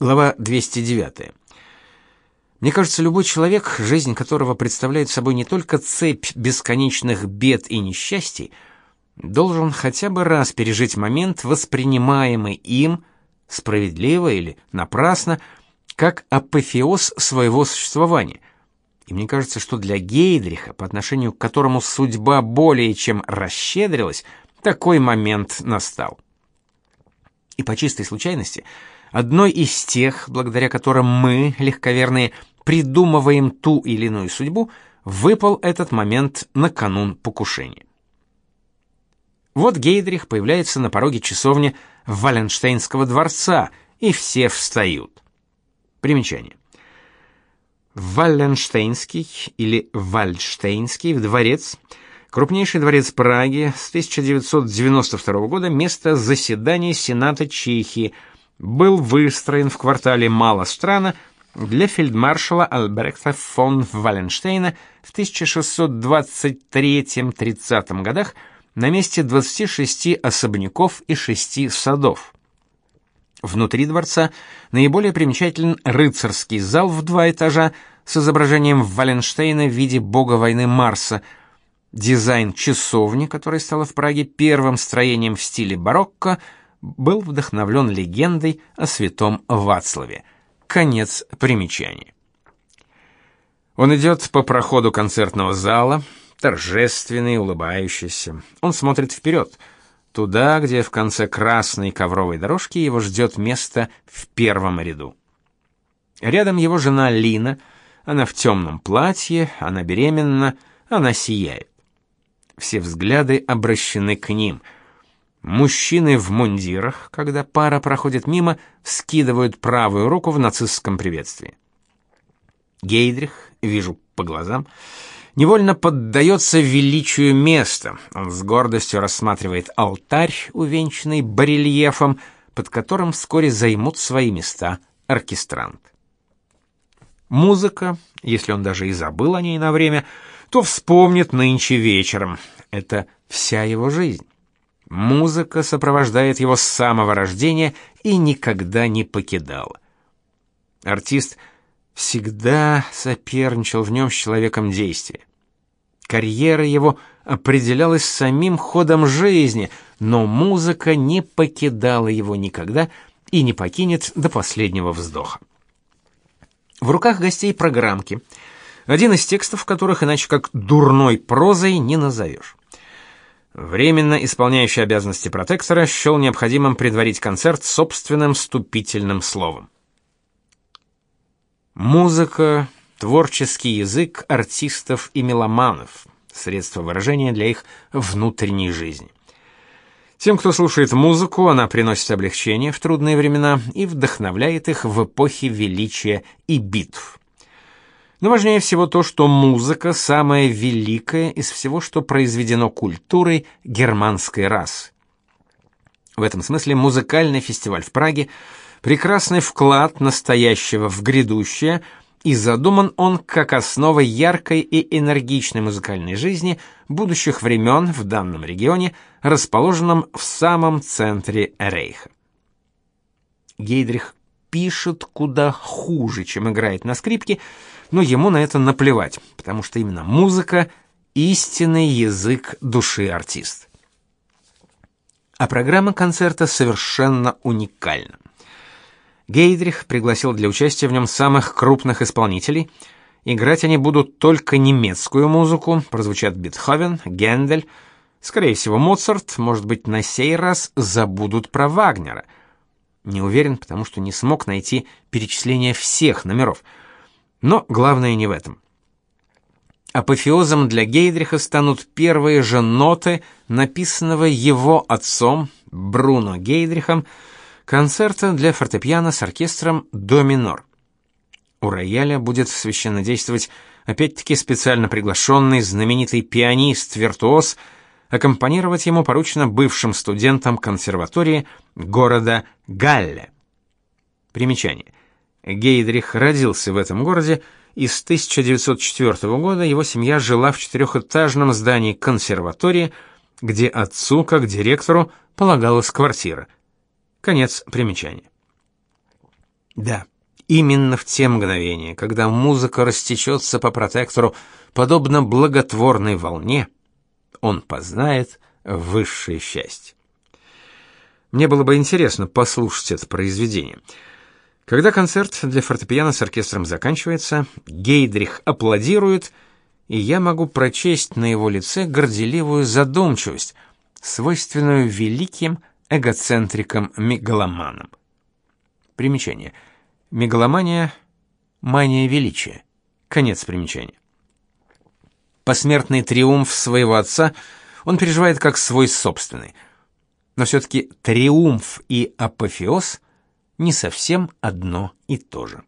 Глава 209. Мне кажется, любой человек, жизнь которого представляет собой не только цепь бесконечных бед и несчастий, должен хотя бы раз пережить момент, воспринимаемый им, справедливо или напрасно, как апофеоз своего существования. И мне кажется, что для Гейдриха, по отношению к которому судьба более чем расщедрилась, такой момент настал. И по чистой случайности, одной из тех, благодаря которым мы, легковерные, придумываем ту или иную судьбу, выпал этот момент на канун покушения. Вот Гейдрих появляется на пороге часовни Валенштейнского дворца, и все встают. Примечание. Валенштейнский или Вальштейнский дворец крупнейший дворец Праги с 1992 года место заседания Сената Чехии, был выстроен в квартале Малострана для фельдмаршала Альбрехта фон Валенштейна в 1623-30 годах на месте 26 особняков и 6 садов. Внутри дворца наиболее примечателен рыцарский зал в два этажа с изображением Валенштейна в виде бога войны Марса. Дизайн часовни, которая стала в Праге первым строением в стиле барокко, был вдохновлен легендой о святом Вацлаве. Конец примечания. Он идет по проходу концертного зала, торжественный, улыбающийся. Он смотрит вперед — туда, где в конце красной ковровой дорожки его ждет место в первом ряду. Рядом его жена Лина, она в темном платье, она беременна, она сияет. Все взгляды обращены к ним. Мужчины в мундирах, когда пара проходит мимо, вскидывают правую руку в нацистском приветствии. Гейдрих, вижу по глазам, невольно поддается величию места. Он с гордостью рассматривает алтарь, увенчанный барельефом, под которым вскоре займут свои места оркестрант. Музыка, если он даже и забыл о ней на время, то вспомнит нынче вечером. Это вся его жизнь. Музыка сопровождает его с самого рождения и никогда не покидала. Артист всегда соперничал в нем с человеком действия. Карьера его определялась самим ходом жизни, но музыка не покидала его никогда и не покинет до последнего вздоха. В руках гостей программки, один из текстов которых иначе как дурной прозой не назовешь. Временно исполняющий обязанности протектора счел необходимым предварить концерт собственным вступительным словом. Музыка творческий язык артистов и меломанов, средство выражения для их внутренней жизни. Тем, кто слушает музыку, она приносит облегчение в трудные времена и вдохновляет их в эпохи величия и битв. Но важнее всего то, что музыка самая великая из всего, что произведено культурой германской расы. В этом смысле музыкальный фестиваль в Праге прекрасный вклад настоящего в грядущее – и задуман он как основа яркой и энергичной музыкальной жизни будущих времен в данном регионе, расположенном в самом центре Рейха. Гейдрих пишет куда хуже, чем играет на скрипке, но ему на это наплевать, потому что именно музыка истинный язык души артиста. А программа концерта совершенно уникальна. Гейдрих пригласил для участия в нем самых крупных исполнителей. Играть они будут только немецкую музыку, прозвучат Бетховен, Гендель, скорее всего, Моцарт, может быть, на сей раз забудут про Вагнера. Не уверен, потому что не смог найти перечисление всех номеров. Но главное не в этом. Апофеозом для Гейдриха станут первые же ноты, написанного его отцом Бруно Гейдрихом, концерта для фортепиано с оркестром до минор. У рояля будет священно действовать опять-таки специально приглашенный знаменитый пианист-виртуоз, аккомпанировать ему поручено бывшим студентам консерватории города Галле. Примечание. Гейдрих родился в этом городе, и с 1904 года его семья жила в четырехэтажном здании консерватории, где отцу, как директору, полагалась квартира – Конец примечания. Да, именно в те мгновения, когда музыка растечется по протектору, подобно благотворной волне, он познает высшее счастье. Мне было бы интересно послушать это произведение. Когда концерт для фортепиано с оркестром заканчивается, Гейдрих аплодирует, и я могу прочесть на его лице горделивую задумчивость, свойственную великим эгоцентрикам-мегаломанам. Примечание. Мегаломания — мания величия. Конец примечания. Посмертный триумф своего отца он переживает как свой собственный. Но все-таки триумф и апофеоз не совсем одно и то же.